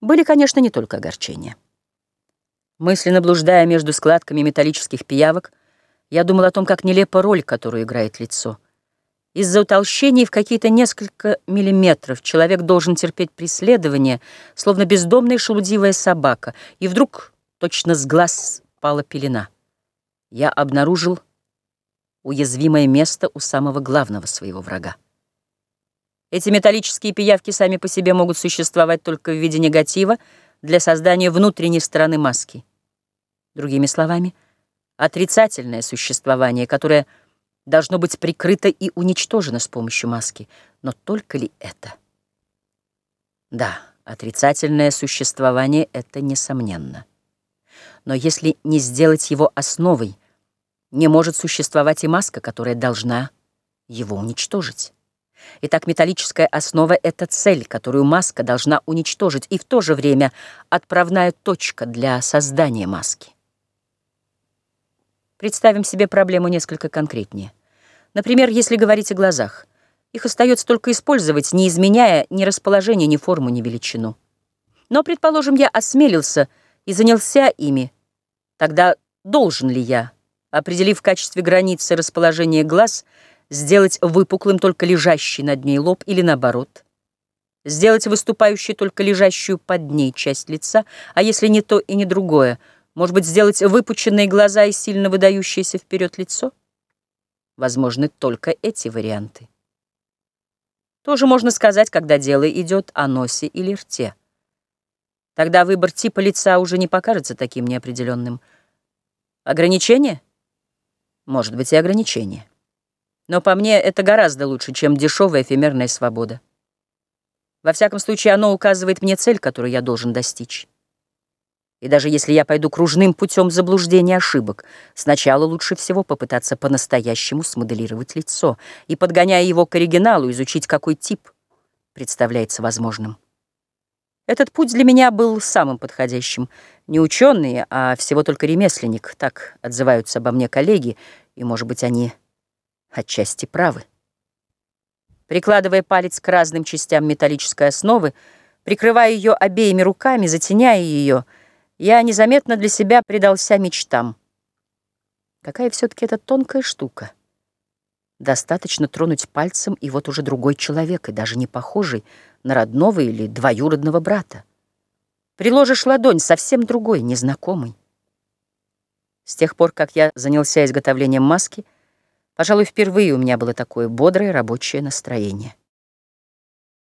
Были, конечно, не только огорчения. Мысленно блуждая между складками металлических пиявок, я думал о том, как нелепа роль, которую играет лицо. Из-за утолщений в какие-то несколько миллиметров человек должен терпеть преследование, словно бездомная шелудивая собака, и вдруг точно с глаз пала пелена. Я обнаружил уязвимое место у самого главного своего врага. Эти металлические пиявки сами по себе могут существовать только в виде негатива для создания внутренней стороны маски. Другими словами, отрицательное существование, которое должно быть прикрыто и уничтожено с помощью маски. Но только ли это? Да, отрицательное существование — это несомненно. Но если не сделать его основой, не может существовать и маска, которая должна его уничтожить. Итак, металлическая основа — это цель, которую маска должна уничтожить, и в то же время отправная точка для создания маски. Представим себе проблему несколько конкретнее. Например, если говорить о глазах. Их остается только использовать, не изменяя ни расположение, ни форму, ни величину. Но, предположим, я осмелился и занялся ими. Тогда должен ли я, определив в качестве границы расположение глаз, сделать выпуклым только лежащий над ней лоб или наоборот, сделать выступающей только лежащую под ней часть лица, а если не то и не другое, может быть, сделать выпученные глаза и сильно выдающееся вперед лицо? Возможны только эти варианты. Тоже можно сказать, когда дело идет о носе или рте. Тогда выбор типа лица уже не покажется таким неопределенным. Ограничение? Может быть и ограничение. Но по мне это гораздо лучше, чем дешевая эфемерная свобода. Во всяком случае, оно указывает мне цель, которую я должен достичь. И даже если я пойду кружным путем заблуждения ошибок, сначала лучше всего попытаться по-настоящему смоделировать лицо и, подгоняя его к оригиналу, изучить, какой тип представляется возможным. Этот путь для меня был самым подходящим. Не ученый, а всего только ремесленник. Так отзываются обо мне коллеги, и, может быть, они отчасти правы. Прикладывая палец к разным частям металлической основы, прикрывая ее обеими руками, затеняя ее, я незаметно для себя предался мечтам. Какая все-таки это тонкая штука. Достаточно тронуть пальцем, и вот уже другой человек, и даже не похожий на родного или двоюродного брата. Приложишь ладонь, совсем другой, незнакомый. С тех пор, как я занялся изготовлением маски, Пожалуй, впервые у меня было такое бодрое рабочее настроение.